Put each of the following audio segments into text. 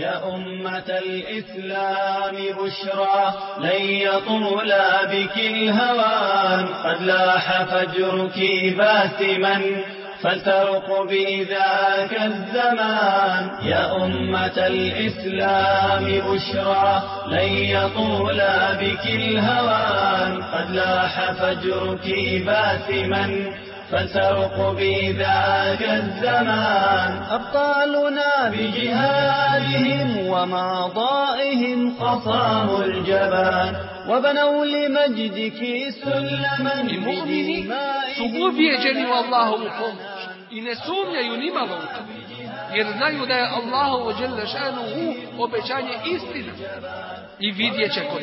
يا أمة الإسلام بشرى لن يطول بك الهوان. قد لاح فجرك باسما فلترق بذاك الزمان. يا أمة الإسلام بشرى لن يطول بك الهوان. قد لاح فجرك باسما فسرق ذاك الزمان أبطالنا بجهادهم ومعضائهم قصام الجبان وبنوا لمجدك كيسل من بجمائهم سبوب يجني والله أقوم إن سوم ينيم ظلقا Jer znaju da je Allah ođel lešanu u obećanje istina. I vidjet će kod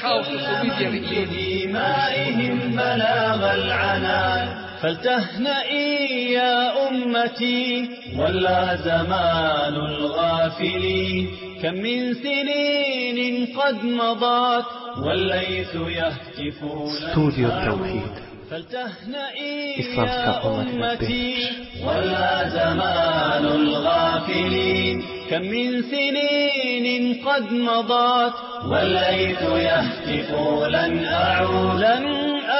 Kao što su vidjeli i العنان فلتهنئي يا أمتي ولا زمان الغافلين كم من سنين قد مضت والليث يهتف Studio Tauhid. فلتهنئي يا أمتي. ولا زمان الغافلين. كم من سنين قد مضت والليث يهتف لن أعود. لن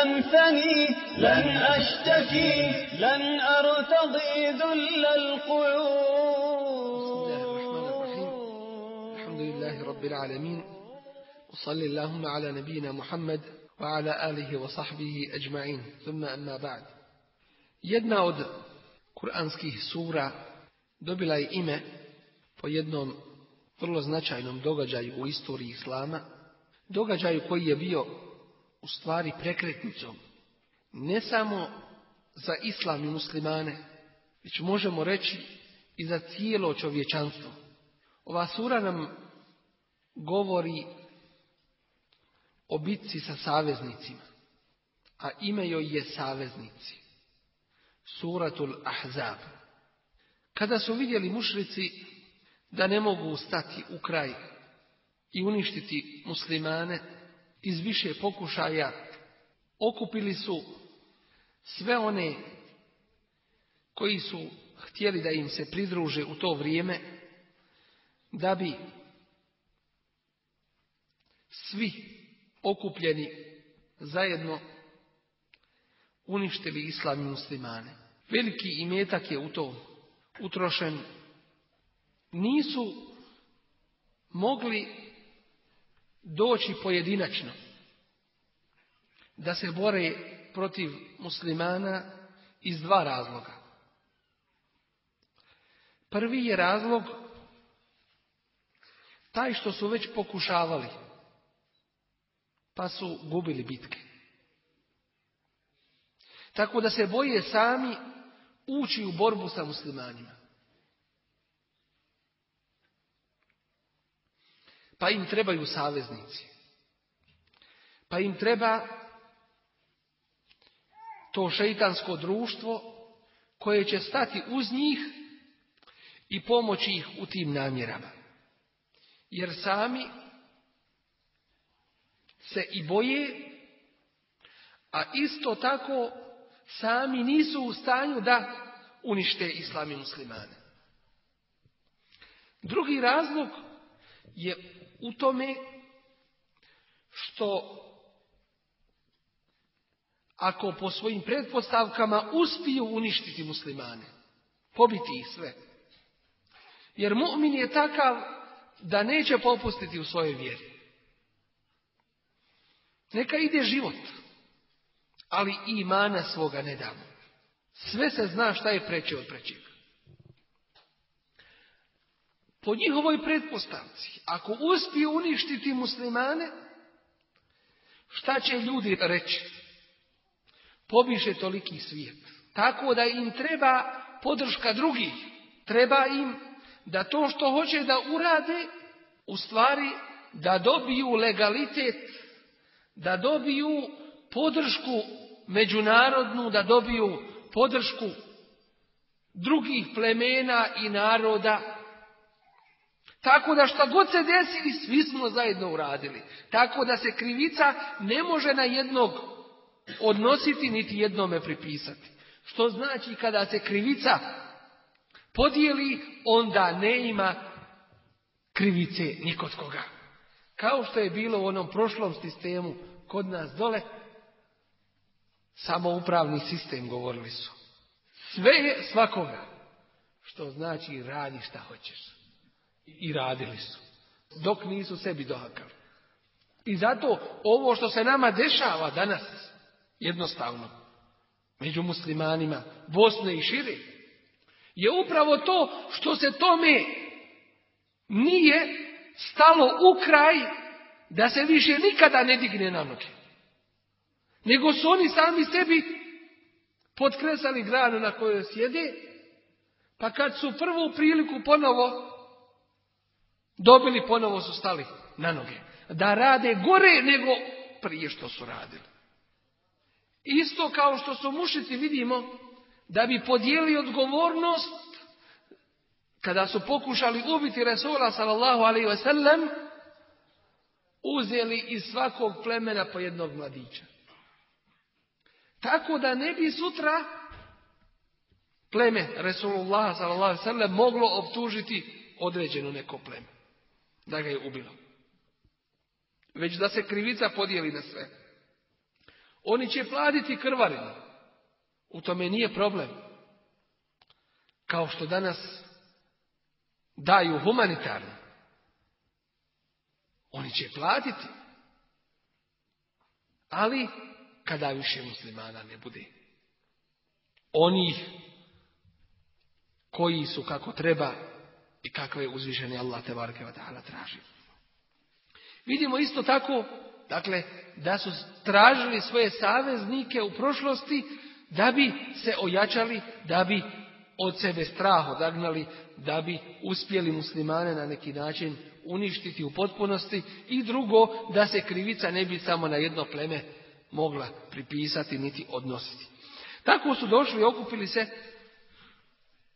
أنثني لن أشتكي لن أرتضي ذل القعود. الحمد لله رب العالمين. وصلى اللهم على نبينا محمد وعلى آله وصحبه أجمعين ثم أما بعد Jedna od kuranskih sura dobila je ime po jednom vrlo značajnom događaju u istoriji Islama, događaju koji je bio u stvari prekretnicom ne samo za islam i muslimane, već možemo reći i za cijelo čovječanstvo. Ova sura nam govori o bitci sa saveznicima, a ime joj je saveznici. Suratul Ahzab. Kada su vidjeli mušrici da ne mogu stati u kraj i uništiti muslimane, iz više pokušaja okupili su sve one koji su htjeli da im se pridruže u to vrijeme, da bi svi okupljeni zajedno uništili islam i muslimane. Veliki imetak je u to utrošen. Nisu mogli doći pojedinačno da se bore protiv muslimana iz dva razloga. Prvi je razlog taj što su već pokušavali, pa su gubili bitke. Tako da se boje sami ući u borbu sa muslimanima. Pa im trebaju saveznici. Pa im treba to šeitansko društvo koje će stati uz njih i pomoći ih u tim namjerama. Jer sami se i boje, a isto tako sami nisu u stanju da unište islam i muslimane. Drugi razlog je u tome što ako po svojim pretpostavkama uspiju uništiti muslimane, pobiti ih sve. Jer mu'min je takav da neće popustiti u svojoj vjeri. Neka ide život, ali imana svoga ne damo. Sve se zna šta je preće od prećeg. Po njihovoj pretpostavci, ako uspiju uništiti muslimane, šta će ljudi reći? Pobiše toliki svijet. Tako da im treba podrška drugih. Treba im da to što hoće da urade, u stvari da dobiju legalitet, da dobiju podršku međunarodnu, da dobiju podršku drugih plemena i naroda. Tako da šta god se desili, svi smo zajedno uradili. Tako da se krivica ne može na jednog odnositi, niti jednome pripisati. Što znači kada se krivica podijeli, onda ne ima krivice ni kod koga. Kao što je bilo u onom prošlom sistemu kod nas dole, samoupravni sistem govorili su. Sve je svakoga. Što znači radi šta hoćeš. I radili su. Dok nisu sebi dohakali. I zato ovo što se nama dešava danas, jednostavno, među muslimanima, Bosne i šire, je upravo to što se tome nije stalo u kraj da se više nikada ne digne na noge. Nego su oni sami sebi potkresali granu na kojoj sjede, pa kad su prvu priliku ponovo dobili, ponovo su stali na noge. Da rade gore nego prije što su radili. Isto kao što su mušici vidimo da bi podijeli odgovornost kada su pokušali ubiti Resula sallallahu alaihi ve sellem uzeli iz svakog plemena po jednog mladića. Tako da ne bi sutra pleme Resulullah sallallahu moglo optužiti određeno neko pleme. Da ga je ubilo. Već da se krivica podijeli na sve. Oni će platiti krvarinu. U tome nije problem. Kao što danas daju humanitarno. Oni će platiti. Ali kada više muslimana ne bude. Oni koji su kako treba i kakve uzvišeni Allah te barke traži. Vidimo isto tako, dakle, da su tražili svoje saveznike u prošlosti da bi se ojačali, da bi od sebe strah odagnali, da bi uspjeli muslimane na neki način uništiti u potpunosti i drugo, da se krivica ne bi samo na jedno pleme mogla pripisati niti odnositi. Tako su došli i okupili se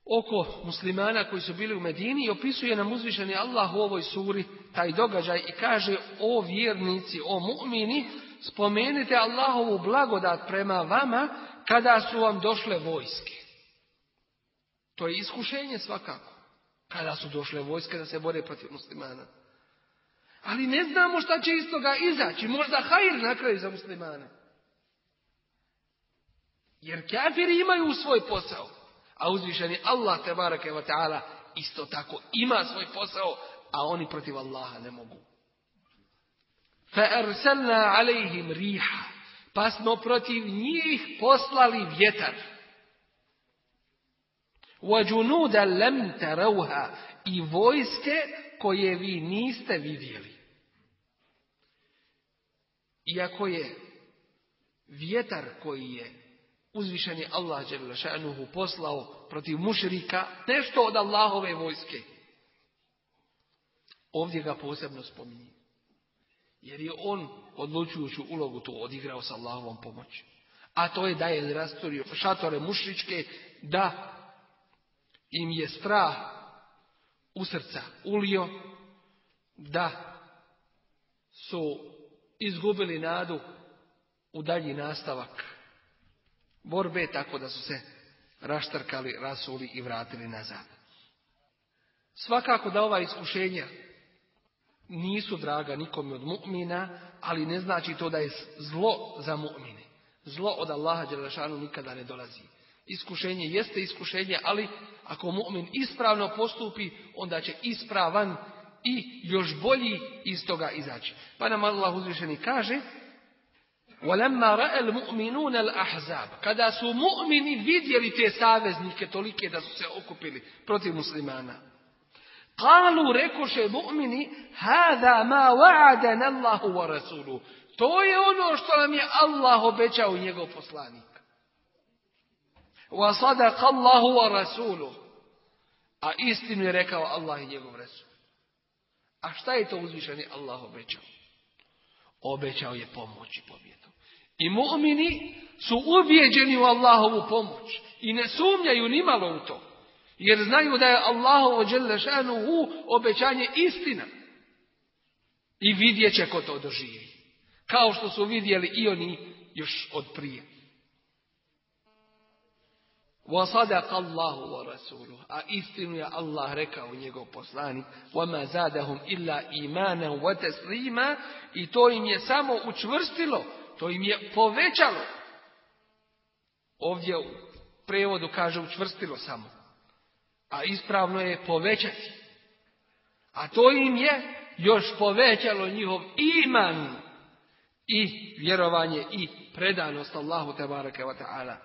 oko muslimana koji su bili u Medini i opisuje nam uzvišeni Allah u ovoj suri taj događaj i kaže o vjernici, o mu'mini, spomenite Allahovu blagodat prema vama kada su vam došle vojske. To je iskušenje svakako. Kada su došle vojske da se bore protiv muslimana. Ali ne znamo šta će iz toga izaći. Možda hajr na kraju za muslimane. Jer kafiri imaju svoj posao. A uzvišeni Allah te barake wa ta'ala isto tako ima svoj posao, a oni protiv Allaha ne mogu. arsalna alejhim riha. Pa smo protiv njih poslali vjetar. وَجُنُودًا لَمْ تَرَوْهَا I vojske koje vi niste vidjeli. Iako je vjetar koji je uzvišeni Allah šanuhu poslao protiv mušrika nešto od Allahove vojske. Ovdje ga posebno spominje. Jer je on odlučujuću ulogu tu odigrao sa Allahovom pomoći. A to je da je rastorio šatore mušričke da im je strah u srca ulio, da su izgubili nadu u dalji nastavak borbe, tako da su se raštrkali, rasuli i vratili nazad. Svakako da ova iskušenja nisu draga nikome od mu'mina, ali ne znači to da je zlo za mu'mine. Zlo od Allaha Đelešanu nikada ne dolazi. Iskušenje jeste iskušenje, ali ako mu'min ispravno postupi, onda će ispravan i još bolji iz toga izaći. Pa nam Allah uzvišeni kaže وَلَمَّا رَأَ الْمُؤْمِنُونَ الْأَحْزَابِ Kada su mu'mini vidjeli te saveznike tolike da su se okupili protiv muslimana. Kalu rekoše mu'mini Hada ma wa'adan Allahu wa rasulu. To je ono što nam je Allah obećao njegov poslanik. Allahu wa rasulu. A istinu je rekao Allah i njegov resul. A šta je to uzvišeni Allah obećao? Obećao je pomoć i pobjedu. I mu'mini su ubijeđeni u Allahovu pomoć. I ne sumnjaju ni malo u to. Jer znaju da je Allahovo u obećanje istina. I vidjet će ko to doživi. Kao što su vidjeli i oni još od prije. وَصَدَقَ اللَّهُ وَرَسُولُهُ A istinu je Allah rekao njegov poslanik وَمَا زَادَهُمْ إِلَّا إِيمَانًا وَتَسْلِيمًا I to im je samo učvrstilo, to im je povećalo. Ovdje u prevodu kaže učvrstilo samo. A ispravno je povećati. A to im je još povećalo njihov iman i vjerovanje i predanost Allahu tebareke wa ta'ala.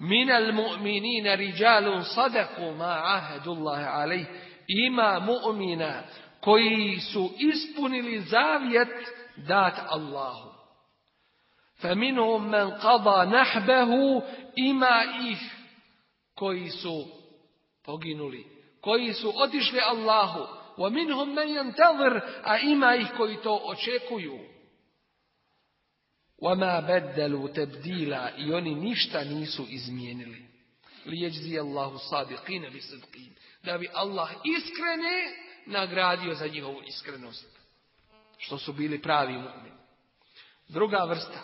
Min al mu'minina rijalun sadaku ma ahadullahi alaih. Ima mu'mina koji su ispunili zavjet dat Allahu. فمنهم من قضى نحبه ima ih koji su poginuli, koji su otišli Allahu, ومنهم من ينتظر a ima ih koji to očekuju. وَمَا بَدَّلُوا تَبْدِيلًا I oni ništa nisu izmijenili. لِيَجْزِيَ اللَّهُ صَادِقِينَ بِصِدْقِينَ Da bi Allah iskrene nagradio za njihovu iskrenost. Što su bili pravi mu'mini. Druga vrsta.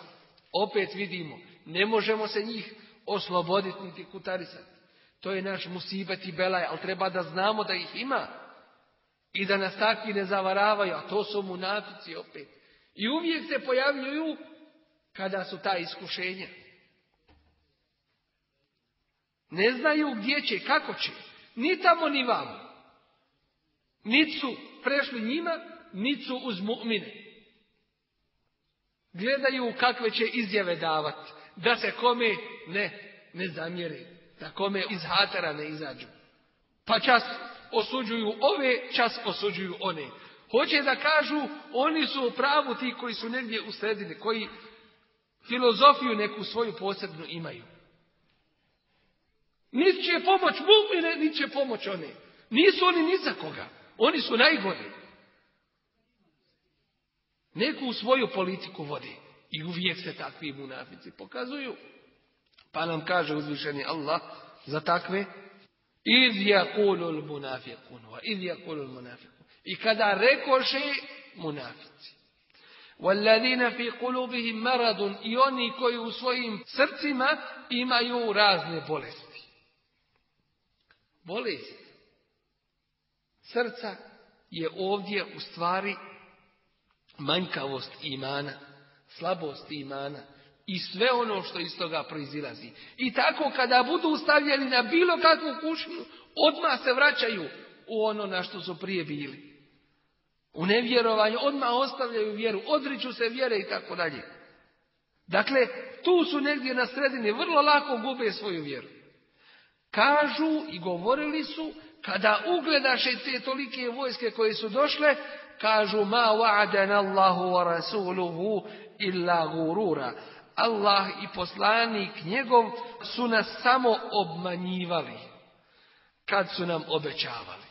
Opet vidimo, ne možemo se njih osloboditi niti kutarisati. To je naš musibet i belaj, ali treba da znamo da ih ima. I da nas takvi ne zavaravaju, a to su munafici opet. I uvijek se pojavljuju kada su ta iskušenja. Ne znaju gdje će, kako će. Ni tamo, ni vamo. Niti su prešli njima, niti su uz mu'mine. Gledaju kakve će izjave davati. Da se kome ne, ne zamjeri. Da kome iz hatara ne izađu. Pa čas osuđuju ove, čas osuđuju one. Hoće da kažu, oni su u pravu ti koji su negdje u koji filozofiju neku svoju posebnu imaju. Niti će pomoć mu'mine, niti će pomoć one. Nisu oni ni za koga. Oni su najgori. Neku svoju politiku vodi. I uvijek se takvi munafici pokazuju. Pa nam kaže uzvišeni Allah za takve Iz yakulul munafiqun iz yakulul munafiqun. I kada rekoše munafici. والذين في قلوبهم مرض i oni koji u svojim srcima imaju razne bolesti. Bolest srca je ovdje u stvari manjkavost imana, slabost imana i sve ono što iz toga proizilazi. I tako kada budu stavljeni na bilo kakvu kušnju, odmah se vraćaju u ono na što su prije bili. U nevjerovanju odmah ostavljaju vjeru, odriču se vjere i tako dalje. Dakle, tu su negdje na sredini, vrlo lako gube svoju vjeru. Kažu i govorili su, kada ugledaše te tolike vojske koje su došle, kažu ma wa'adan Allahu wa rasuluhu illa gurura. Allah i poslanik njegov su nas samo obmanjivali kad su nam obećavali.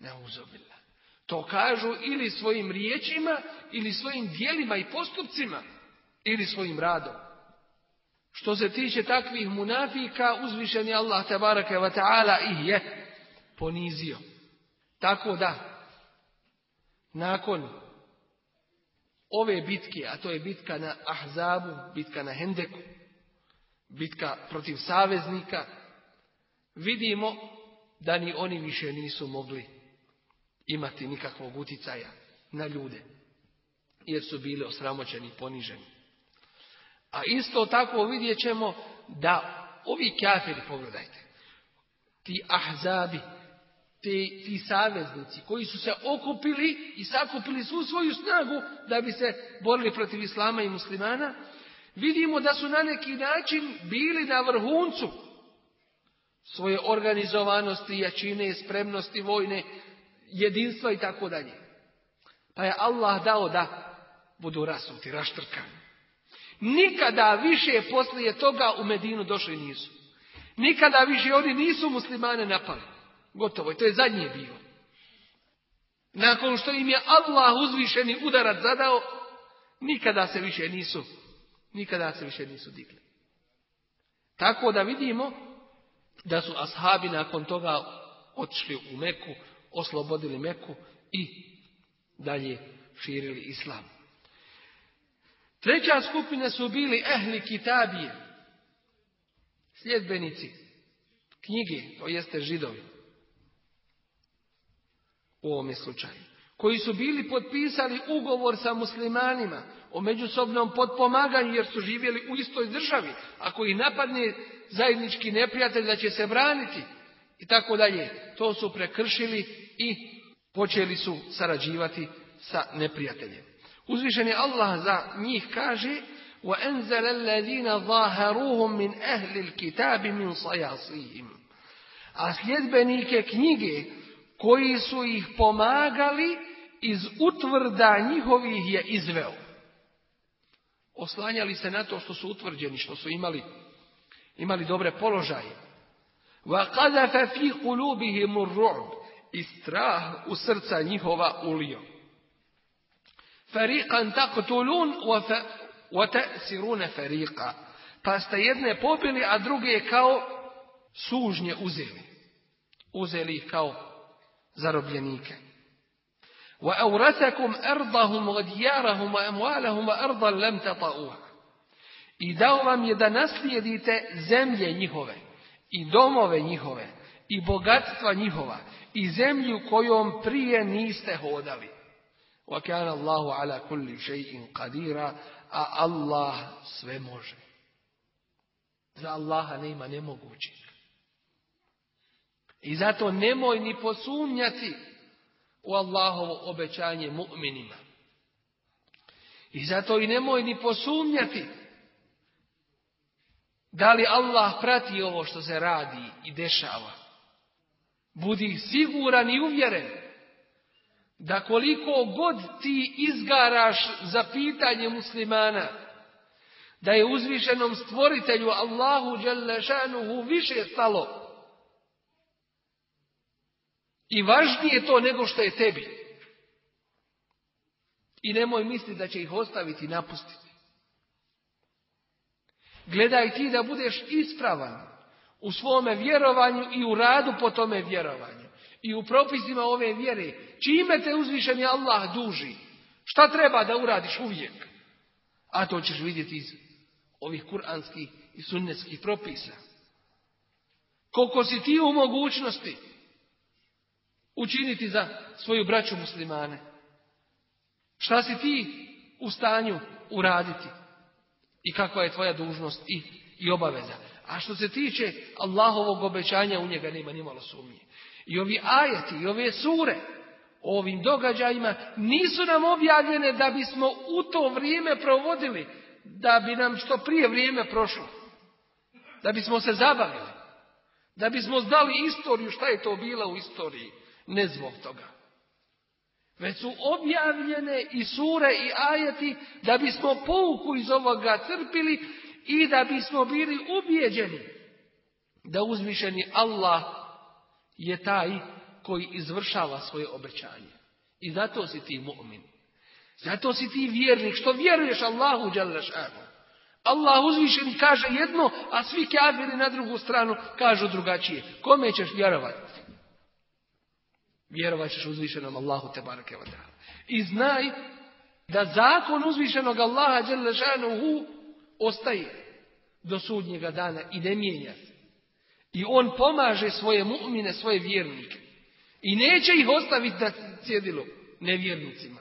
Neuzobila. To kažu ili svojim riječima, ili svojim dijelima i postupcima, ili svojim radom. Što se tiče takvih munafika, uzvišen je Allah tabaraka wa ta'ala ih je ponizio. Tako da, nakon ove bitke, a to je bitka na Ahzabu, bitka na Hendeku, bitka protiv saveznika, vidimo da ni oni više nisu mogli imati nikakvog uticaja na ljude, jer su bili osramoćeni i poniženi. A isto tako vidjet ćemo da ovi kafiri, pogledajte, ti ahzabi, ti, ti saveznici koji su se okupili i sakupili svu svoju snagu da bi se borili protiv islama i muslimana, vidimo da su na neki način bili na vrhuncu svoje organizovanosti, jačine, spremnosti vojne, jedinstva i tako dalje. Pa je Allah dao da budu rasuti, raštrkani. Nikada više poslije toga u Medinu došli nisu. Nikada više oni nisu muslimane napali. Gotovo, to je zadnje bilo. Nakon što im je Allah uzvišeni udarac zadao, nikada se više nisu, nikada se više nisu digli. Tako da vidimo da su ashabi nakon toga otišli u Meku, oslobodili Meku i dalje širili islam. Treća skupina su bili ehli kitabije. sljedbenici knjige, to jeste židovi, u ovome slučaju, koji su bili potpisali ugovor sa muslimanima o međusobnom potpomaganju jer su živjeli u istoj državi. Ako ih napadne zajednički neprijatelj da će se braniti i tako dalje. To su prekršili i počeli su sarađivati sa neprijateljem. Uzvišen je Allah za njih kaže وَأَنْزَلَ الَّذِينَ ظَاهَرُوهُمْ مِنْ أَهْلِ الْكِتَابِ مِنْ صَيَاصِيهِمْ A sljedbenike knjige koji su ih pomagali iz utvrda njihovih je izveo. Oslanjali se na to što su utvrđeni, što su imali, imali dobre položaje. وقذف في قلوبهم الرعب استراه وسرца njihova ulio فريقا تقتلون وف... وتأسرون فريقا. pa ste jedne popili a druge kao sužnje uzeli. Uzeli ih وأورثكم أرضهم وديارهم وأموالهم وأرضا لم تطأوها إذا لم يدنس ليديت زملي نهوه i domove njihove, i bogatstva njihova, i zemlju kojom prije niste hodali. وَكَانَ اللَّهُ عَلَى كُلِّ شَيْءٍ قَدِيرًا A Allah sve može. Za Allaha nema nemogućeg. I zato nemoj ni posumnjati u Allahovo obećanje mu'minima. I zato i nemoj ni posumnjati da li Allah prati ovo što se radi i dešava. Budi siguran i uvjeren da koliko god ti izgaraš za pitanje muslimana, da je uzvišenom stvoritelju Allahu Đalešanuhu više stalo i važnije to nego što je tebi. I nemoj misliti da će ih ostaviti napustiti. Gledaj ti da budeš ispravan u svome vjerovanju i u radu po tome vjerovanju. I u propisima ove vjere. Čime te uzvišeni Allah duži? Šta treba da uradiš uvijek? A to ćeš vidjeti iz ovih kuranskih i sunnetskih propisa. Koliko si ti u mogućnosti učiniti za svoju braću muslimane? Šta si ti u stanju uraditi? I kakva je tvoja dužnost i, i obaveza? A što se tiče Allahovog obećanja, u njega nema nimalo sumnje. I ovi ajeti, i ove sure, ovim događajima, nisu nam objavljene da bismo u to vrijeme provodili, da bi nam što prije vrijeme prošlo. Da bismo se zabavili. Da bismo znali istoriju, šta je to bila u istoriji. Ne zbog toga. Već su objavljene i sure i ajeti da bismo pouku iz ovoga crpili i da bismo bili ubijeđeni da uzvišeni Allah je taj koji izvršava svoje obećanje. I zato si ti mu'min. Zato si ti vjernik, što vjeruješ Allahu Đalešanu. Allah uzvišeni kaže jedno, a svi kafiri na drugu stranu kažu drugačije. Kome ćeš vjerovati? Vjerovat ćeš uzvišenom Allahu te barake I znaj da zakon uzvišenog Allaha Đelešanuhu ostaje do sudnjega dana i ne mijenja se. I on pomaže svoje mu'mine, svoje vjernike. I neće ih ostaviti na cjedilu nevjernicima.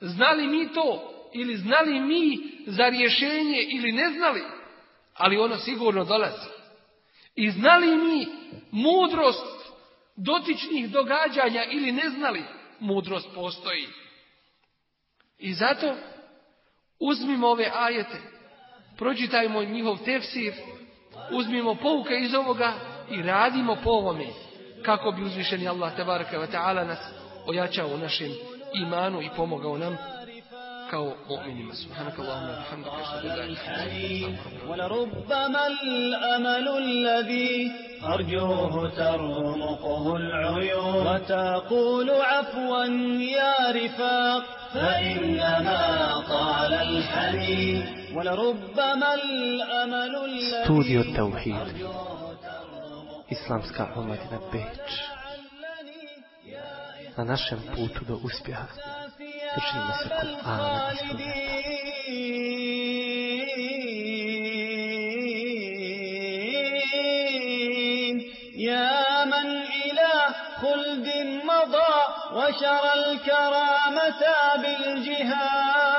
Znali mi to ili znali mi za rješenje ili ne znali, ali ono sigurno dolazi. I znali mi mudrost dotičnih događanja ili ne znali, mudrost postoji. I zato uzmimo ove ajete, pročitajmo njihov tefsir, uzmimo pouke iz ovoga i radimo po ovome kako bi uzvišeni Allah tabaraka wa ta'ala nas ojačao u našem imanu i pomogao nam kao mu'minima. Subhanaka Allahumma bihamdika ashhadu an la ilaha illa anta ولربما الأمل الذي أرجوه ترمقه العيون وتقول عفوا يا رفاق فإنما طال الحنين ولربما الأمل الذي Studio Tauhid Islamska omladina Beč Na našem putu do uspjeha أبد الخالدين يا من إلى خلد مضى الكرامة بالجهاد.